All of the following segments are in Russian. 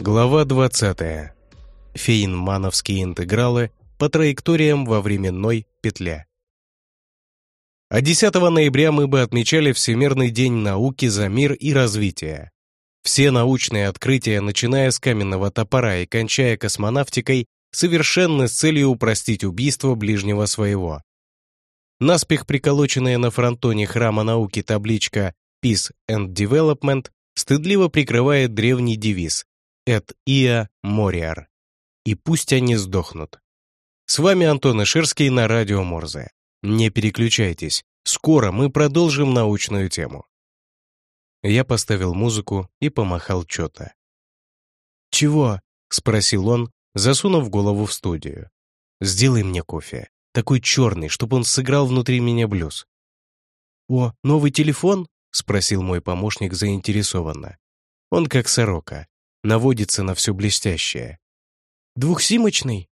Глава 20. Фейнмановские интегралы по траекториям во временной петле. А 10 ноября мы бы отмечали Всемирный день науки за мир и развитие. Все научные открытия, начиная с каменного топора и кончая космонавтикой, совершенны с целью упростить убийство ближнего своего. Наспех приколоченная на фронтоне храма науки табличка «Peace and Development» стыдливо прикрывает древний девиз «Et ia moriar» и пусть они сдохнут. С вами Антон Ишерский на радио Морзе. Не переключайтесь, скоро мы продолжим научную тему. Я поставил музыку и помахал чё-то. «Чего?» — спросил он, засунув голову в студию. «Сделай мне кофе, такой черный, чтобы он сыграл внутри меня блюз». «О, новый телефон?» — спросил мой помощник заинтересованно. Он как сорока, наводится на все блестящее. «Двухсимочный?»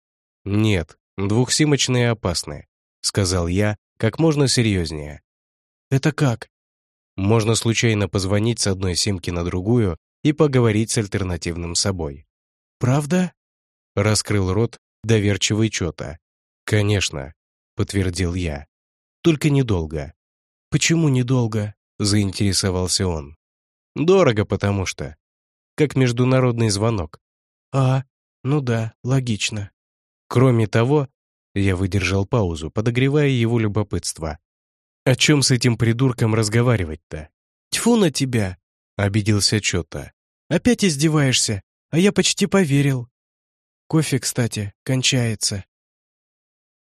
«Нет, двухсимочные опасны», — сказал я как можно серьезнее. «Это как?» Можно случайно позвонить с одной симки на другую и поговорить с альтернативным собой. «Правда?» — раскрыл рот доверчивый чё-то. «Конечно», — подтвердил я. «Только недолго». «Почему недолго?» — заинтересовался он. «Дорого, потому что как международный звонок. А, ну да, логично. Кроме того, я выдержал паузу, подогревая его любопытство. О чем с этим придурком разговаривать-то? Тьфу на тебя! Обиделся что-то. Опять издеваешься, а я почти поверил. Кофе, кстати, кончается.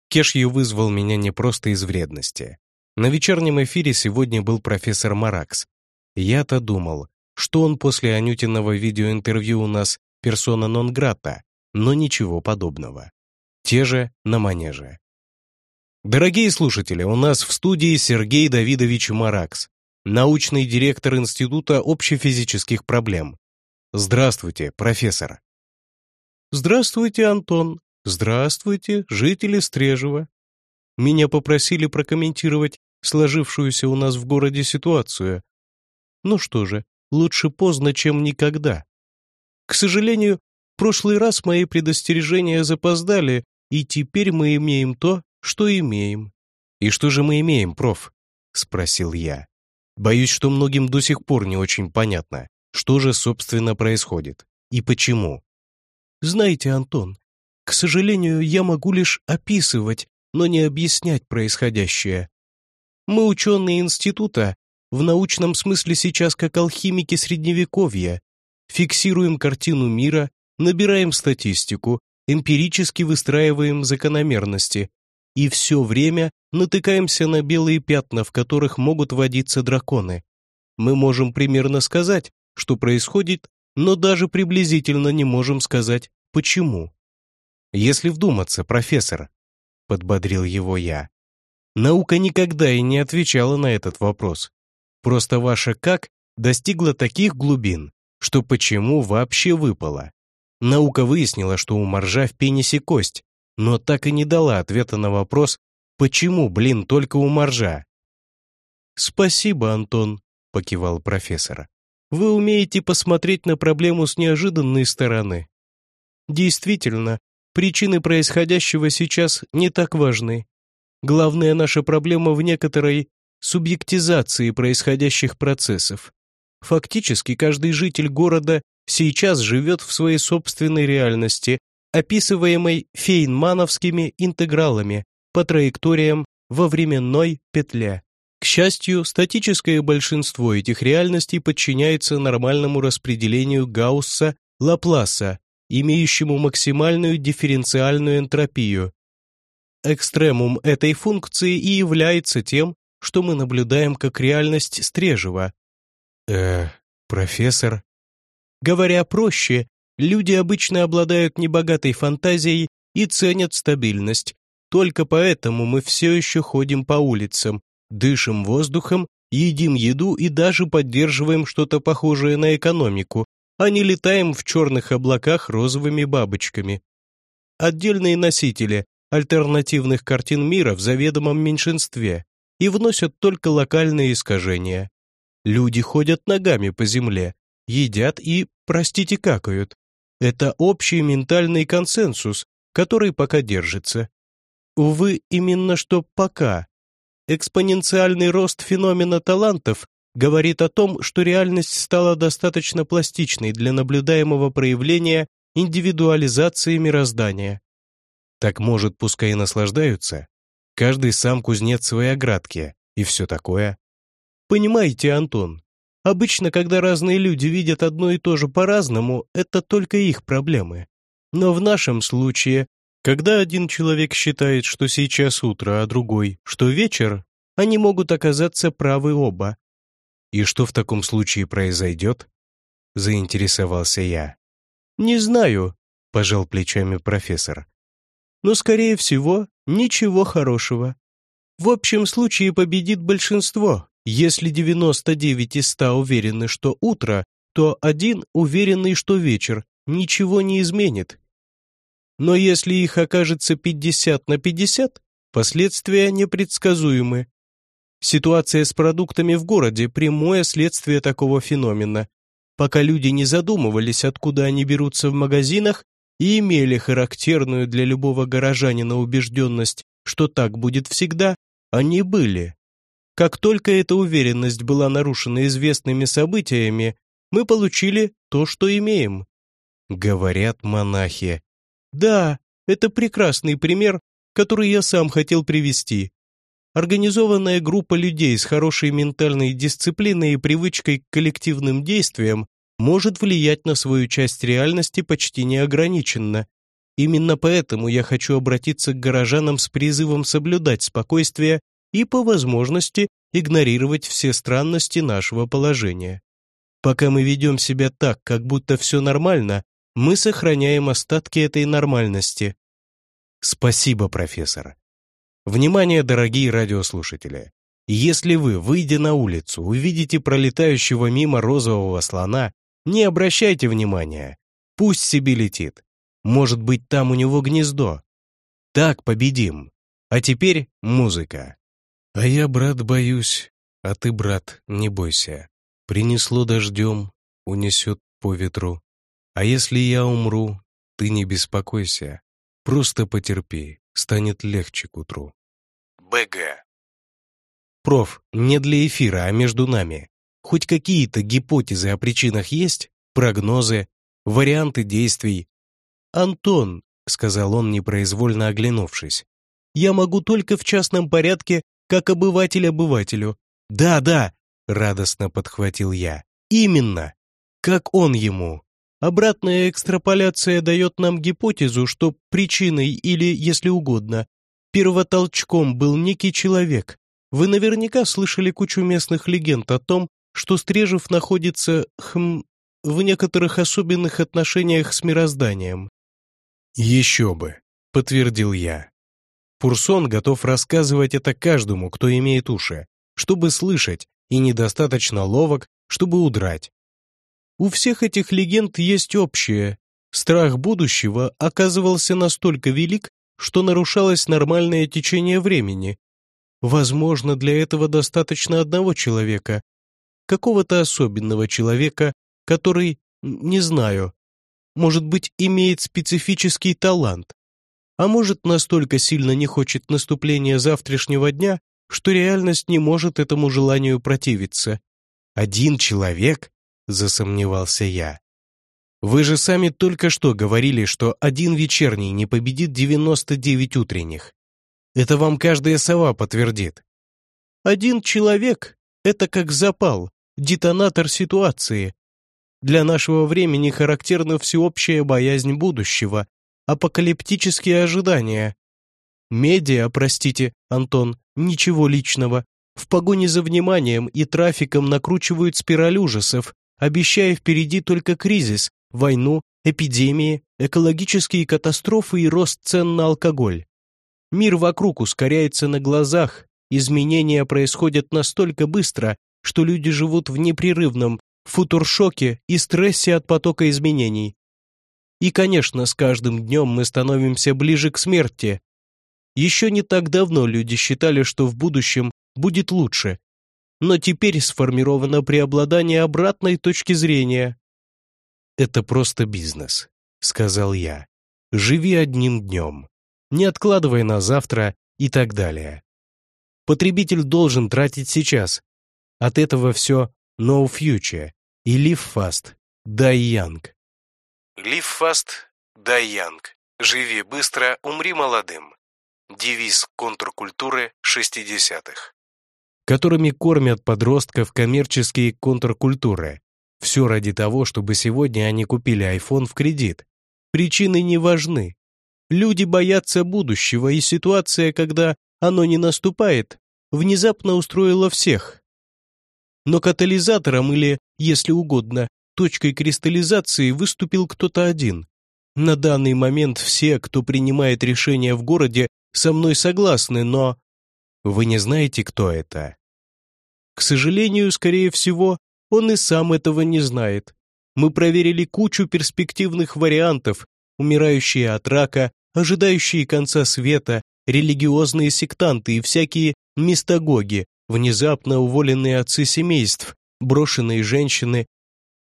Кешью вызвал меня не просто из вредности. На вечернем эфире сегодня был профессор Маракс. Я-то думал, что он после Анютиного видеоинтервью у нас персона нон-грата, но ничего подобного. Те же на манеже. Дорогие слушатели, у нас в студии Сергей Давидович Маракс, научный директор Института общефизических проблем. Здравствуйте, профессор. Здравствуйте, Антон. Здравствуйте, жители Стрежева. Меня попросили прокомментировать сложившуюся у нас в городе ситуацию. Ну что же, лучше поздно, чем никогда. К сожалению, в прошлый раз мои предостережения запоздали, и теперь мы имеем то, что имеем. «И что же мы имеем, проф?» — спросил я. Боюсь, что многим до сих пор не очень понятно, что же, собственно, происходит и почему. Знаете, Антон, к сожалению, я могу лишь описывать, но не объяснять происходящее. Мы, ученые института, в научном смысле сейчас как алхимики средневековья. Фиксируем картину мира, набираем статистику, эмпирически выстраиваем закономерности. И все время натыкаемся на белые пятна, в которых могут водиться драконы. Мы можем примерно сказать, что происходит, но даже приблизительно не можем сказать, почему. Если вдуматься, профессор, подбодрил его я, наука никогда и не отвечала на этот вопрос. Просто ваше «как» достигло таких глубин, что почему вообще выпало. Наука выяснила, что у моржа в пенисе кость, но так и не дала ответа на вопрос, почему, блин, только у моржа. «Спасибо, Антон», — покивал профессор. «Вы умеете посмотреть на проблему с неожиданной стороны. Действительно, причины происходящего сейчас не так важны. Главная наша проблема в некоторой субъектизации происходящих процессов. Фактически каждый житель города сейчас живет в своей собственной реальности, описываемой фейнмановскими интегралами по траекториям во временной петле. К счастью, статическое большинство этих реальностей подчиняется нормальному распределению Гаусса Лапласа, имеющему максимальную дифференциальную энтропию. Экстремум этой функции и является тем, что мы наблюдаем как реальность Стрежева. Э, профессор? Говоря проще, люди обычно обладают небогатой фантазией и ценят стабильность. Только поэтому мы все еще ходим по улицам, дышим воздухом, едим еду и даже поддерживаем что-то похожее на экономику, а не летаем в черных облаках розовыми бабочками. Отдельные носители альтернативных картин мира в заведомом меньшинстве и вносят только локальные искажения. Люди ходят ногами по земле, едят и, простите, какают. Это общий ментальный консенсус, который пока держится. Увы, именно что пока. Экспоненциальный рост феномена талантов говорит о том, что реальность стала достаточно пластичной для наблюдаемого проявления индивидуализации мироздания. Так может, пускай и наслаждаются? Каждый сам кузнец своей оградки и все такое. Понимаете, Антон, обычно, когда разные люди видят одно и то же по-разному, это только их проблемы. Но в нашем случае, когда один человек считает, что сейчас утро, а другой, что вечер, они могут оказаться правы оба. «И что в таком случае произойдет?» — заинтересовался я. «Не знаю», — пожал плечами профессор. «Но, скорее всего, ничего хорошего. В общем случае победит большинство. Если 99 из 100 уверены, что утро, то один уверенный, что вечер, ничего не изменит. Но если их окажется 50 на 50, последствия непредсказуемы. Ситуация с продуктами в городе – прямое следствие такого феномена. Пока люди не задумывались, откуда они берутся в магазинах, и имели характерную для любого горожанина убежденность, что так будет всегда, они были. Как только эта уверенность была нарушена известными событиями, мы получили то, что имеем. Говорят монахи. Да, это прекрасный пример, который я сам хотел привести. Организованная группа людей с хорошей ментальной дисциплиной и привычкой к коллективным действиям может влиять на свою часть реальности почти неограниченно. Именно поэтому я хочу обратиться к горожанам с призывом соблюдать спокойствие и, по возможности, игнорировать все странности нашего положения. Пока мы ведем себя так, как будто все нормально, мы сохраняем остатки этой нормальности. Спасибо, профессор. Внимание, дорогие радиослушатели! Если вы, выйдя на улицу, увидите пролетающего мимо розового слона, не обращайте внимания. Пусть себе летит. Может быть, там у него гнездо. Так победим. А теперь музыка. А я, брат, боюсь, а ты, брат, не бойся. Принесло дождем, унесет по ветру. А если я умру, ты не беспокойся. Просто потерпи станет легче к утру. БГ. Проф, не для эфира, а между нами. Хоть какие-то гипотезы о причинах есть? Прогнозы? Варианты действий? Антон, сказал он, непроизвольно оглянувшись, я могу только в частном порядке, как обыватель обывателю. Да, да, радостно подхватил я. Именно. Как он ему. Обратная экстраполяция дает нам гипотезу, что причиной или, если угодно, первотолчком был некий человек. Вы наверняка слышали кучу местных легенд о том, что Стрежев находится, хм, в некоторых особенных отношениях с мирозданием. «Еще бы», — подтвердил я. Пурсон готов рассказывать это каждому, кто имеет уши, чтобы слышать, и недостаточно ловок, чтобы удрать. У всех этих легенд есть общее. Страх будущего оказывался настолько велик, что нарушалось нормальное течение времени. Возможно, для этого достаточно одного человека, какого-то особенного человека, который, не знаю, может быть, имеет специфический талант, а может, настолько сильно не хочет наступления завтрашнего дня, что реальность не может этому желанию противиться. Один человек засомневался я. Вы же сами только что говорили, что один вечерний не победит 99 утренних. Это вам каждая сова подтвердит. Один человек — это как запал, детонатор ситуации. Для нашего времени характерна всеобщая боязнь будущего, апокалиптические ожидания. Медиа, простите, Антон, ничего личного, в погоне за вниманием и трафиком накручивают спираль ужасов, обещая впереди только кризис, войну, эпидемии, экологические катастрофы и рост цен на алкоголь. Мир вокруг ускоряется на глазах, изменения происходят настолько быстро, что люди живут в непрерывном футуршоке и стрессе от потока изменений. И, конечно, с каждым днем мы становимся ближе к смерти. Еще не так давно люди считали, что в будущем будет лучше, но теперь сформировано преобладание обратной точки зрения. Это просто бизнес. сказал я. Живи одним днем, не откладывай на завтра и так далее. Потребитель должен тратить сейчас. От этого все no future и live fast, die young. Live fast, die young. Живи быстро, умри молодым. Девиз контркультуры 60-х. Которыми кормят подростков коммерческие контркультуры. Все ради того, чтобы сегодня они купили iPhone в кредит. Причины не важны. Люди боятся будущего, и ситуация, когда оно не наступает, внезапно устроила всех. Но катализатором или, если угодно, точкой кристаллизации выступил кто-то один. На данный момент все, кто принимает решения в городе, со мной согласны, но... Вы не знаете, кто это? К сожалению, скорее всего, он и сам этого не знает. Мы проверили кучу перспективных вариантов, умирающие от рака, ожидающие конца света, религиозные сектанты и всякие мистагоги, внезапно уволенные отцы семейств, брошенные женщины.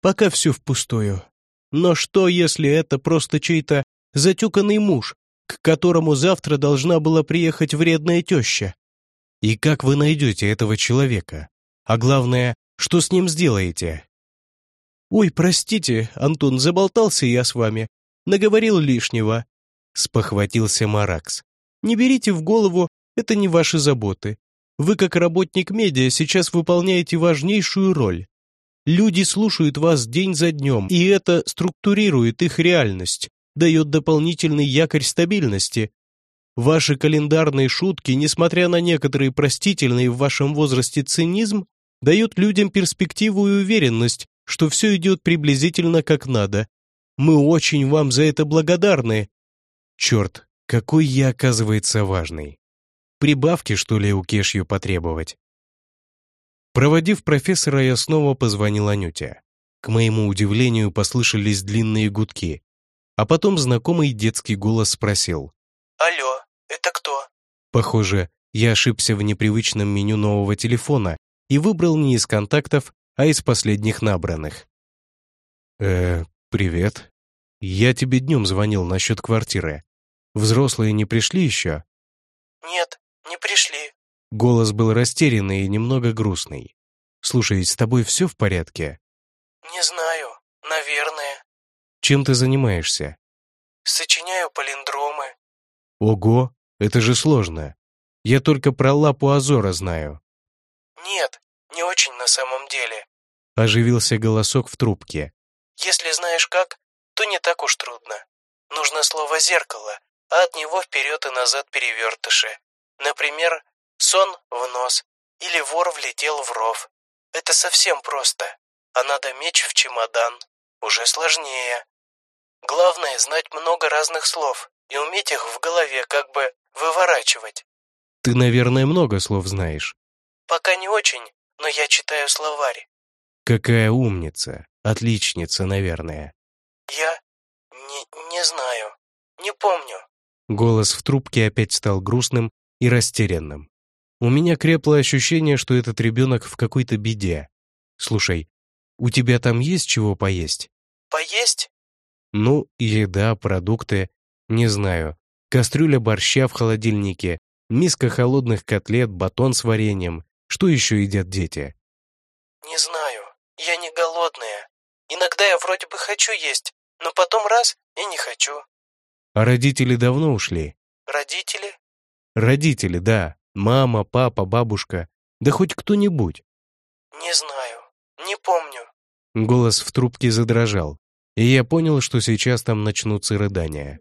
Пока все впустую. Но что, если это просто чей-то затюканный муж, к которому завтра должна была приехать вредная теща? И как вы найдете этого человека? А главное, что с ним сделаете? «Ой, простите, Антон, заболтался я с вами. Наговорил лишнего», — спохватился Маракс. «Не берите в голову, это не ваши заботы. Вы, как работник медиа, сейчас выполняете важнейшую роль. Люди слушают вас день за днем, и это структурирует их реальность, дает дополнительный якорь стабильности. Ваши календарные шутки, несмотря на некоторые простительные в вашем возрасте цинизм, дают людям перспективу и уверенность, что все идет приблизительно как надо. Мы очень вам за это благодарны. Черт, какой я, оказывается, важный. Прибавки, что ли, у Кешью потребовать? Проводив профессора, я снова позвонил Анюте. К моему удивлению, послышались длинные гудки. А потом знакомый детский голос спросил. «Алло, это кто?» Похоже, я ошибся в непривычном меню нового телефона и выбрал не из контактов, а из последних набранных. «Э, привет. Я тебе днем звонил насчет квартиры. Взрослые не пришли еще?» «Нет, не пришли». Голос был растерянный и немного грустный. «Слушай, с тобой все в порядке?» «Не знаю. Наверное». «Чем ты занимаешься?» «Сочиняю палиндромы». «Ого, это же сложно. Я только про лапу Азора знаю». «Нет, не очень на самом деле», — оживился голосок в трубке. «Если знаешь как, то не так уж трудно. Нужно слово «зеркало», а от него вперед и назад перевертыши. Например, сон в нос или вор влетел в ров. Это совсем просто, а надо меч в чемодан. Уже сложнее. Главное знать много разных слов и уметь их в голове как бы выворачивать. Ты, наверное, много слов знаешь. Пока не очень, но я читаю словарь. Какая умница, отличница, наверное. Я не, не знаю, не помню. Голос в трубке опять стал грустным и растерянным. У меня крепло ощущение, что этот ребенок в какой-то беде. Слушай, у тебя там есть чего поесть? Поесть? Ну, еда, продукты, не знаю. Кастрюля борща в холодильнике, миска холодных котлет, батон с вареньем, что еще едят дети? Не знаю. Я не голодная. Иногда я вроде бы хочу есть, но потом раз и не хочу. А родители давно ушли? Родители? Родители, да. Мама, папа, бабушка. Да хоть кто-нибудь. Не знаю. Не помню. Голос в трубке задрожал, и я понял, что сейчас там начнутся рыдания.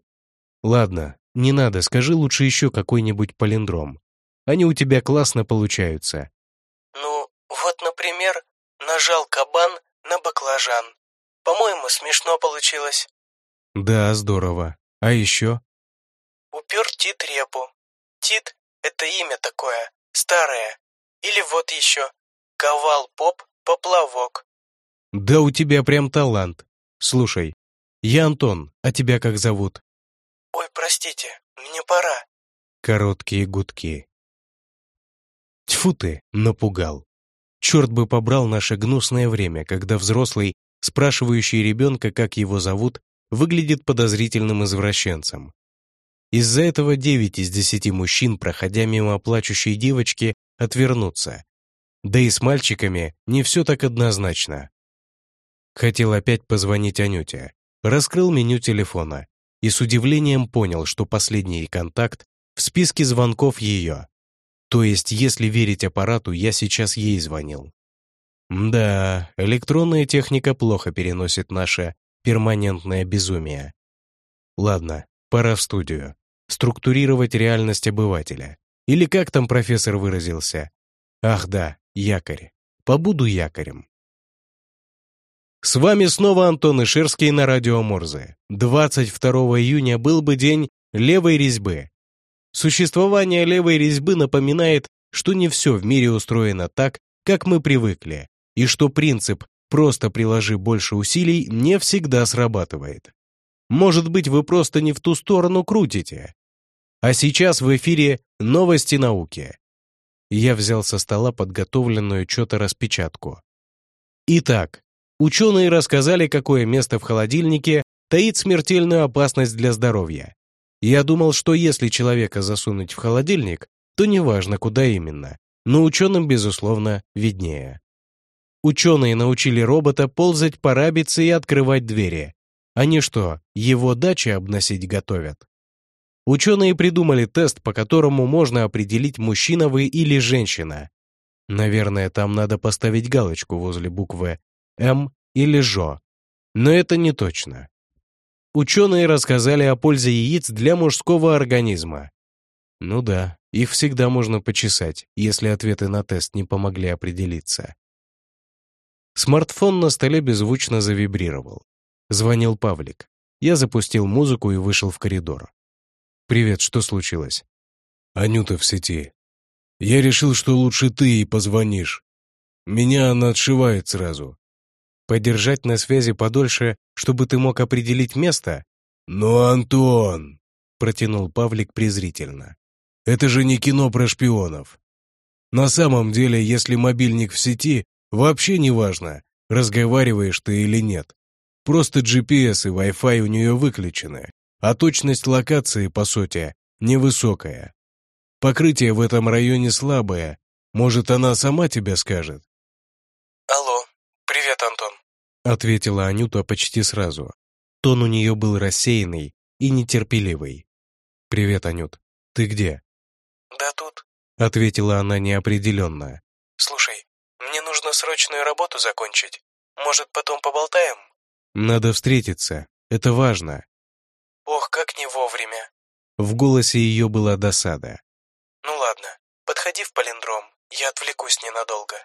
Ладно, не надо, скажи лучше еще какой-нибудь палиндром. Они у тебя классно получаются. Ну, вот, например, нажал кабан на баклажан. По-моему, смешно получилось. Да, здорово. А еще? Упер Тит репу. Тит — это имя такое, старое. Или вот еще. Ковал поп поплавок. Да у тебя прям талант. Слушай, я Антон, а тебя как зовут? Ой, простите, мне пора. Короткие гудки. Тьфу ты, напугал. Черт бы побрал наше гнусное время, когда взрослый, спрашивающий ребенка, как его зовут, выглядит подозрительным извращенцем. Из-за этого 9 из 10 мужчин, проходя мимо плачущей девочки, отвернутся. Да и с мальчиками не все так однозначно. Хотел опять позвонить Анюте. Раскрыл меню телефона и с удивлением понял, что последний контакт в списке звонков ее. То есть, если верить аппарату, я сейчас ей звонил. Да, электронная техника плохо переносит наше перманентное безумие. Ладно, пора в студию. Структурировать реальность обывателя. Или как там профессор выразился? Ах да, якорь. Побуду якорем. С вами снова Антон Ишерский на радио Морзе. 22 июня был бы день левой резьбы. Существование левой резьбы напоминает, что не все в мире устроено так, как мы привыкли, и что принцип «просто приложи больше усилий» не всегда срабатывает. Может быть, вы просто не в ту сторону крутите. А сейчас в эфире новости науки. Я взял со стола подготовленную что-то распечатку. Итак, ученые рассказали, какое место в холодильнике таит смертельную опасность для здоровья. Я думал, что если человека засунуть в холодильник, то неважно, куда именно, но ученым, безусловно, виднее. Ученые научили робота ползать по рабице и открывать двери. Они что, его дачи обносить готовят? Ученые придумали тест, по которому можно определить, мужчина вы или женщина. Наверное, там надо поставить галочку возле буквы «М» или «ЖО». Но это не точно. Ученые рассказали о пользе яиц для мужского организма. Ну да, их всегда можно почесать, если ответы на тест не помогли определиться. Смартфон на столе беззвучно завибрировал. Звонил Павлик. Я запустил музыку и вышел в коридор. «Привет, что случилось?» «Анюта в сети. Я решил, что лучше ты и позвонишь. Меня она отшивает сразу». «Подержать на связи подольше, чтобы ты мог определить место?» «Ну, Антон!» — протянул Павлик презрительно. «Это же не кино про шпионов. На самом деле, если мобильник в сети, Вообще не важно, разговариваешь ты или нет. Просто GPS и Wi-Fi у нее выключены, а точность локации, по сути, невысокая. Покрытие в этом районе слабое. Может, она сама тебе скажет? «Алло, привет, Антон», — ответила Анюта почти сразу. Тон у нее был рассеянный и нетерпеливый. «Привет, Анют. Ты где?» «Да тут», — ответила она неопределенно. «Слушай, мне нужно срочную работу закончить. Может, потом поболтаем?» «Надо встретиться. Это важно». «Ох, как не вовремя». В голосе ее была досада. «Ну ладно, подходи в палиндром, я отвлекусь ненадолго».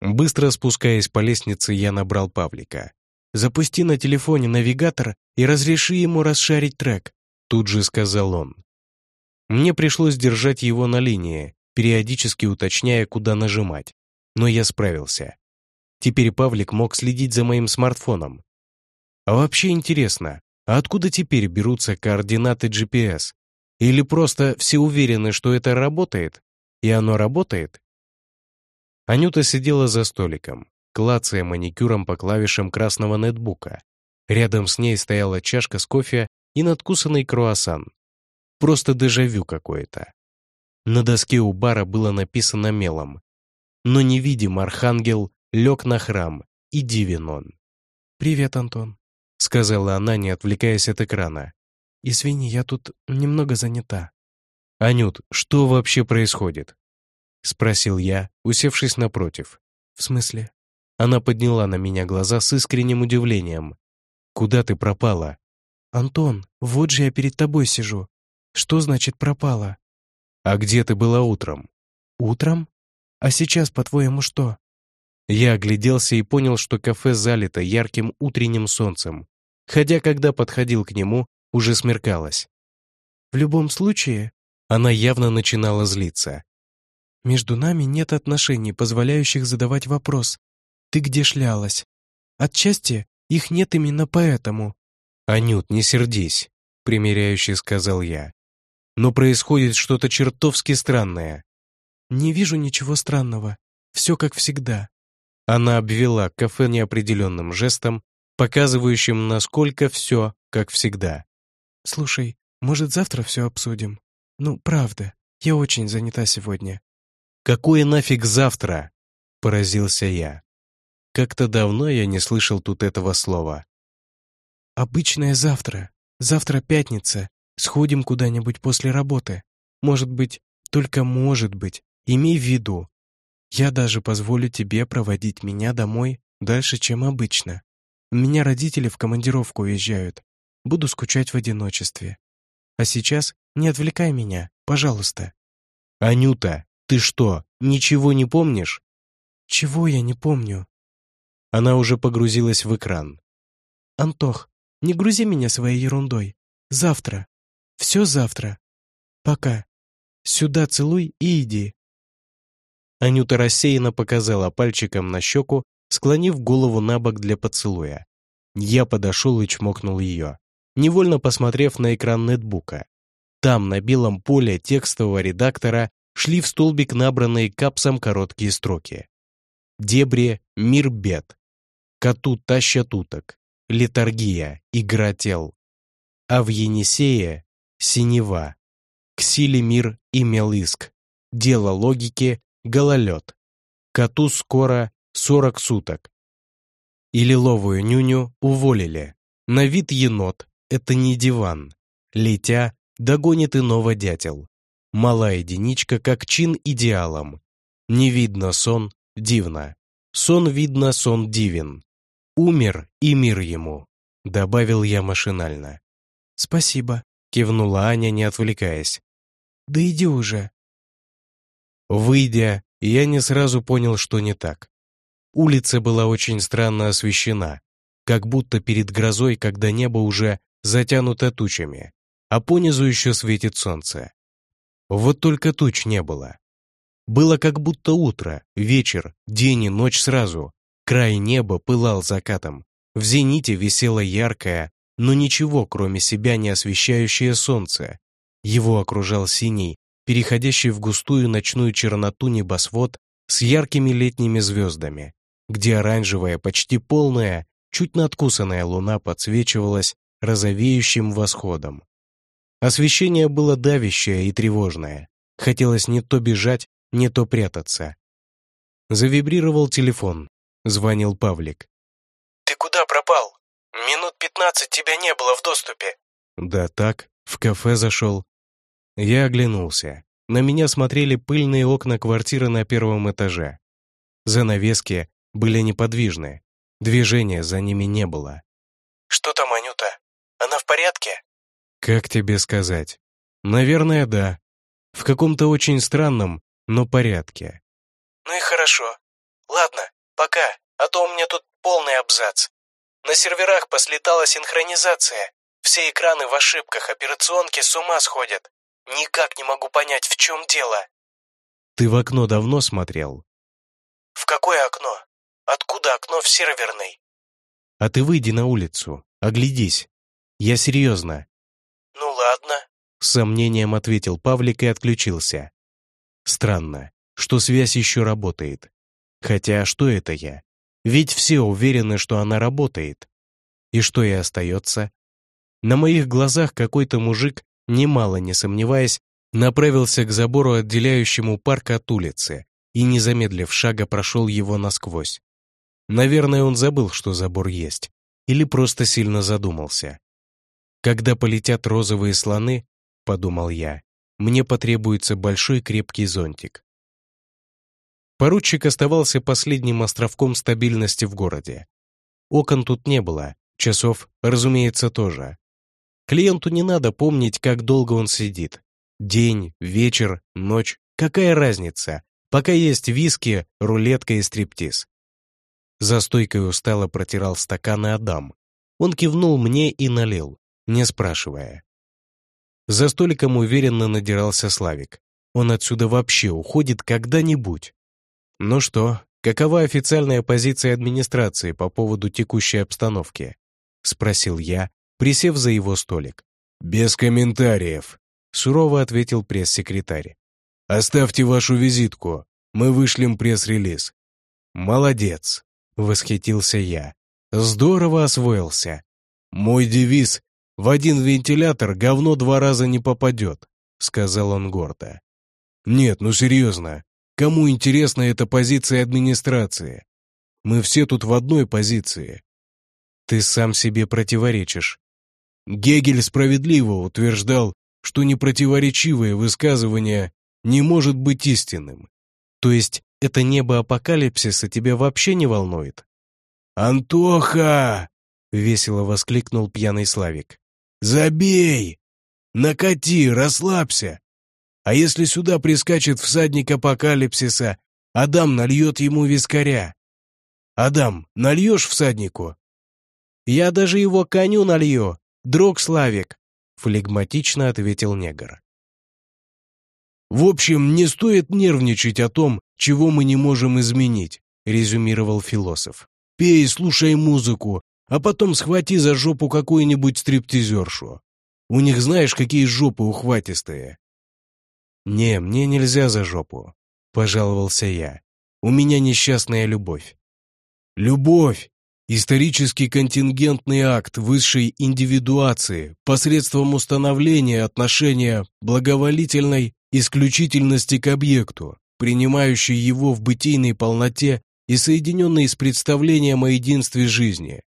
Быстро спускаясь по лестнице, я набрал Павлика. «Запусти на телефоне навигатор и разреши ему расшарить трек», тут же сказал он. Мне пришлось держать его на линии, периодически уточняя, куда нажимать но я справился. Теперь Павлик мог следить за моим смартфоном. А вообще интересно, а откуда теперь берутся координаты GPS? Или просто все уверены, что это работает? И оно работает? Анюта сидела за столиком, клацая маникюром по клавишам красного нетбука. Рядом с ней стояла чашка с кофе и надкусанный круассан. Просто дежавю какое-то. На доске у бара было написано мелом но невидим архангел лег на храм, и дивен он. «Привет, Антон», — сказала она, не отвлекаясь от экрана. «Извини, я тут немного занята». «Анют, что вообще происходит?» — спросил я, усевшись напротив. «В смысле?» Она подняла на меня глаза с искренним удивлением. «Куда ты пропала?» «Антон, вот же я перед тобой сижу. Что значит пропала?» «А где ты была утром?» «Утром? А сейчас, по-твоему, что?» Я огляделся и понял, что кафе залито ярким утренним солнцем, хотя когда подходил к нему, уже смеркалось. В любом случае, она явно начинала злиться. «Между нами нет отношений, позволяющих задавать вопрос. Ты где шлялась? Отчасти их нет именно поэтому». «Анют, не сердись», — примиряюще сказал я. «Но происходит что-то чертовски странное. «Не вижу ничего странного. Все как всегда». Она обвела кафе неопределенным жестом, показывающим, насколько все, как всегда. «Слушай, может, завтра все обсудим? Ну, правда, я очень занята сегодня». «Какое нафиг завтра?» — поразился я. Как-то давно я не слышал тут этого слова. «Обычное завтра. Завтра пятница. Сходим куда-нибудь после работы. Может быть, только может быть, имей в виду. Я даже позволю тебе проводить меня домой дальше, чем обычно. У меня родители в командировку уезжают. Буду скучать в одиночестве. А сейчас не отвлекай меня, пожалуйста». «Анюта, ты что, ничего не помнишь?» «Чего я не помню?» Она уже погрузилась в экран. «Антох, не грузи меня своей ерундой. Завтра. Все завтра. Пока. Сюда целуй и иди». Анюта рассеянно показала пальчиком на щеку, склонив голову на бок для поцелуя. Я подошел и чмокнул ее, невольно посмотрев на экран нетбука. Там, на белом поле текстового редактора, шли в столбик набранные капсом короткие строки. «Дебри, мир бед, коту тащат уток, литургия, игра тел. А в Енисее — синева, к силе мир имел иск, дело логики — гололед. Коту скоро сорок суток. И лиловую нюню уволили. На вид енот — это не диван. Летя, догонит иного дятел. Малая единичка, как чин идеалом. Не видно сон, дивно. Сон видно, сон дивен. «Умер, и мир ему», — добавил я машинально. «Спасибо», — кивнула Аня, не отвлекаясь. «Да иди уже». Выйдя, я не сразу понял, что не так. Улица была очень странно освещена, как будто перед грозой, когда небо уже затянуто тучами, а понизу еще светит солнце. Вот только туч не было. Было как будто утро, вечер, день и ночь сразу, Край неба пылал закатом. В зените висело яркое, но ничего, кроме себя, не освещающее солнце. Его окружал синий, переходящий в густую ночную черноту небосвод с яркими летними звездами, где оранжевая, почти полная, чуть надкусанная луна подсвечивалась розовеющим восходом. Освещение было давящее и тревожное. Хотелось не то бежать, не то прятаться. Завибрировал телефон, звонил Павлик. «Ты куда пропал? Минут пятнадцать тебя не было в доступе». «Да так, в кафе зашел». Я оглянулся. На меня смотрели пыльные окна квартиры на первом этаже. Занавески были неподвижны. Движения за ними не было. «Что там, Анюта? Она в порядке?» «Как тебе сказать? Наверное, да. В каком-то очень странном, но порядке». «Ну и хорошо. Ладно, Пока, а то у меня тут полный абзац. На серверах послетала синхронизация. Все экраны в ошибках, операционки с ума сходят. Никак не могу понять, в чем дело. Ты в окно давно смотрел? В какое окно? Откуда окно в серверной? А ты выйди на улицу, оглядись. Я серьезно. Ну ладно. С сомнением ответил Павлик и отключился. Странно, что связь еще работает. Хотя что это я? Ведь все уверены, что она работает. И что и остается? На моих глазах какой-то мужик, немало не сомневаясь, направился к забору, отделяющему парк от улицы, и, не замедлив шага, прошел его насквозь. Наверное, он забыл, что забор есть, или просто сильно задумался. Когда полетят розовые слоны, подумал я, мне потребуется большой крепкий зонтик. Поручик оставался последним островком стабильности в городе. Окон тут не было, часов, разумеется, тоже. Клиенту не надо помнить, как долго он сидит. День, вечер, ночь, какая разница, пока есть виски, рулетка и стриптиз. За стойкой устало протирал стаканы Адам. Он кивнул мне и налил, не спрашивая. За столиком уверенно надирался Славик. Он отсюда вообще уходит когда-нибудь. «Ну что, какова официальная позиция администрации по поводу текущей обстановки?» — спросил я, присев за его столик. «Без комментариев», — сурово ответил пресс-секретарь. «Оставьте вашу визитку, мы вышлем пресс-релиз». «Молодец», — восхитился я. Здорово освоился. Мой девиз «В один вентилятор говно два раза не попадет», — сказал он гордо. «Нет, ну серьезно, кому интересна эта позиция администрации? Мы все тут в одной позиции». «Ты сам себе противоречишь». Гегель справедливо утверждал, что непротиворечивое высказывание не может быть истинным. То есть это небо апокалипсиса тебя вообще не волнует? «Антоха!» — весело воскликнул пьяный Славик. «Забей! Накати, расслабься! А если сюда прискачет всадник апокалипсиса, Адам нальет ему вискаря. Адам, нальешь всаднику?» «Я даже его коню налью, друг Славик!» флегматично ответил негр. «В общем, не стоит нервничать о том, чего мы не можем изменить», резюмировал философ. «Пей, слушай музыку, а потом схвати за жопу какую-нибудь стриптизершу. У них знаешь, какие жопы ухватистые». «Не, мне нельзя за жопу», — пожаловался я. «У меня несчастная любовь». «Любовь! Исторический контингентный акт высшей индивидуации посредством установления отношения благоволительной исключительности к объекту, принимающей его в бытийной полноте и соединенной с представлением о единстве жизни.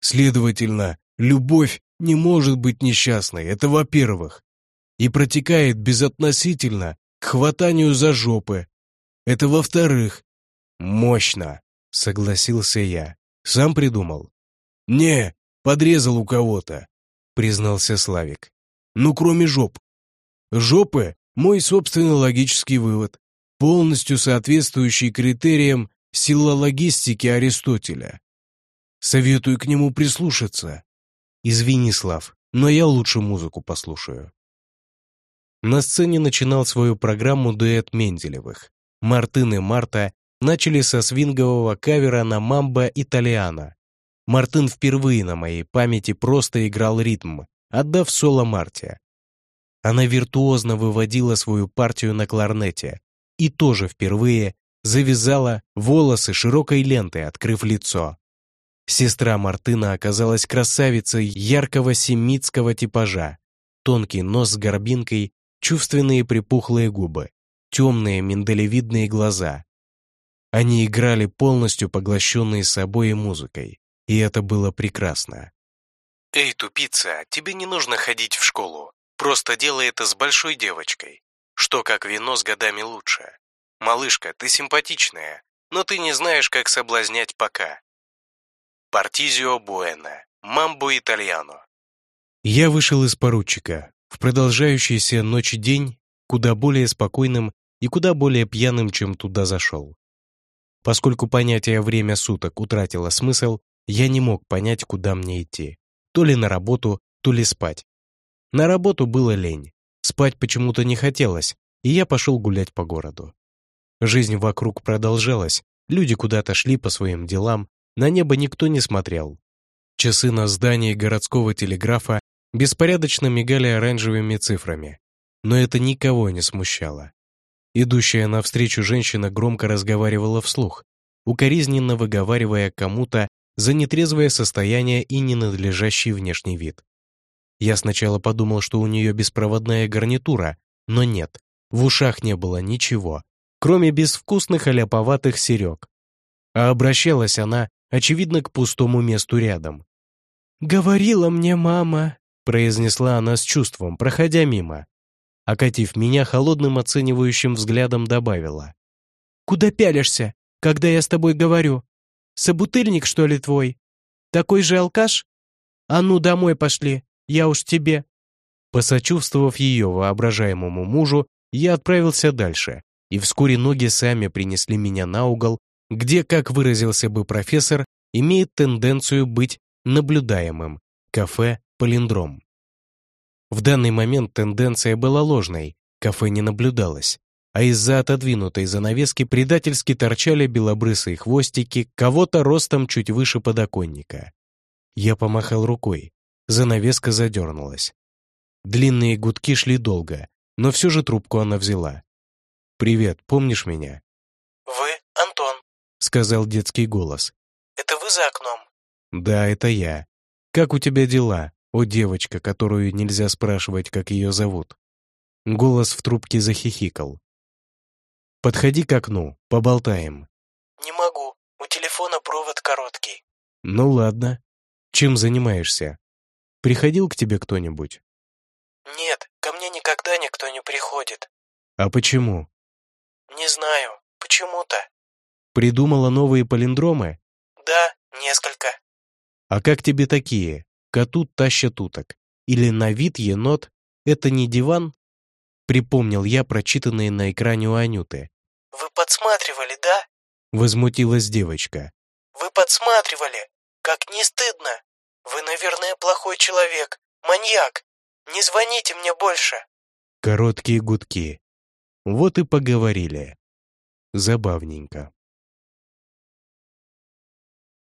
Следовательно, любовь не может быть несчастной, это во-первых, и протекает безотносительно к хватанию за жопы. Это во-вторых. Мощно, согласился я. Сам придумал? «Не, подрезал у кого-то», — признался Славик. «Ну, кроме жоп. Жопы — мой собственный логический вывод, полностью соответствующий критериям силологистики Аристотеля. Советую к нему прислушаться. Извини, Слав, но я лучше музыку послушаю». На сцене начинал свою программу дуэт Менделевых. Мартын и Марта начали со свингового кавера на «Мамбо Италиано». Мартын впервые на моей памяти просто играл ритм, отдав соло Марте. Она виртуозно выводила свою партию на кларнете и тоже впервые завязала волосы широкой лентой, открыв лицо. Сестра Мартына оказалась красавицей яркого семитского типажа. Тонкий нос с горбинкой, чувственные припухлые губы, темные миндалевидные глаза, они играли полностью поглощенные собой и музыкой, и это было прекрасно. «Эй, тупица, тебе не нужно ходить в школу. Просто делай это с большой девочкой. Что как вино с годами лучше. Малышка, ты симпатичная, но ты не знаешь, как соблазнять пока». Партизио Буэна. Мамбо Итальяно. Я вышел из поручика в продолжающийся ночи день куда более спокойным и куда более пьяным, чем туда зашел. Поскольку понятие «время суток» утратило смысл, я не мог понять, куда мне идти. То ли на работу, то ли спать. На работу было лень. Спать почему-то не хотелось, и я пошел гулять по городу. Жизнь вокруг продолжалась, люди куда-то шли по своим делам, на небо никто не смотрел. Часы на здании городского телеграфа беспорядочно мигали оранжевыми цифрами, но это никого не смущало. Идущая навстречу женщина громко разговаривала вслух, укоризненно выговаривая кому-то за нетрезвое состояние и ненадлежащий внешний вид. Я сначала подумал, что у нее беспроводная гарнитура, но нет, в ушах не было ничего, кроме безвкусных аляповатых серег. А обращалась она, очевидно, к пустому месту рядом. «Говорила мне мама», — произнесла она с чувством, проходя мимо окатив меня холодным оценивающим взглядом, добавила. «Куда пялишься, когда я с тобой говорю? Собутыльник, что ли, твой? Такой же алкаш? А ну, домой пошли, я уж тебе». Посочувствовав ее воображаемому мужу, я отправился дальше, и вскоре ноги сами принесли меня на угол, где, как выразился бы профессор, имеет тенденцию быть наблюдаемым – кафе «Полиндром». В данный момент тенденция была ложной, кафе не наблюдалось, а из-за отодвинутой занавески предательски торчали белобрысые хвостики кого-то ростом чуть выше подоконника. Я помахал рукой, занавеска задернулась. Длинные гудки шли долго, но все же трубку она взяла. «Привет, помнишь меня?» «Вы, Антон», — сказал детский голос. «Это вы за окном? Да, это я. Как у тебя дела, о девочка, которую нельзя спрашивать, как ее зовут? Голос в трубке захихикал. Подходи к окну, поболтаем. Не могу, у телефона провод короткий. Ну ладно. Чем занимаешься? Приходил к тебе кто-нибудь? Нет, ко мне никогда никто не приходит. А почему? Не знаю, почему-то. Придумала новые палиндромы? Да, несколько. А как тебе такие? Коту тащат уток. Или на вид енот — это не диван? Припомнил я прочитанные на экране у Анюты. Вы подсматривали, да? Возмутилась девочка. Вы подсматривали. Как не стыдно. Вы, наверное, плохой человек. Маньяк. Не звоните мне больше. Короткие гудки. Вот и поговорили. Забавненько.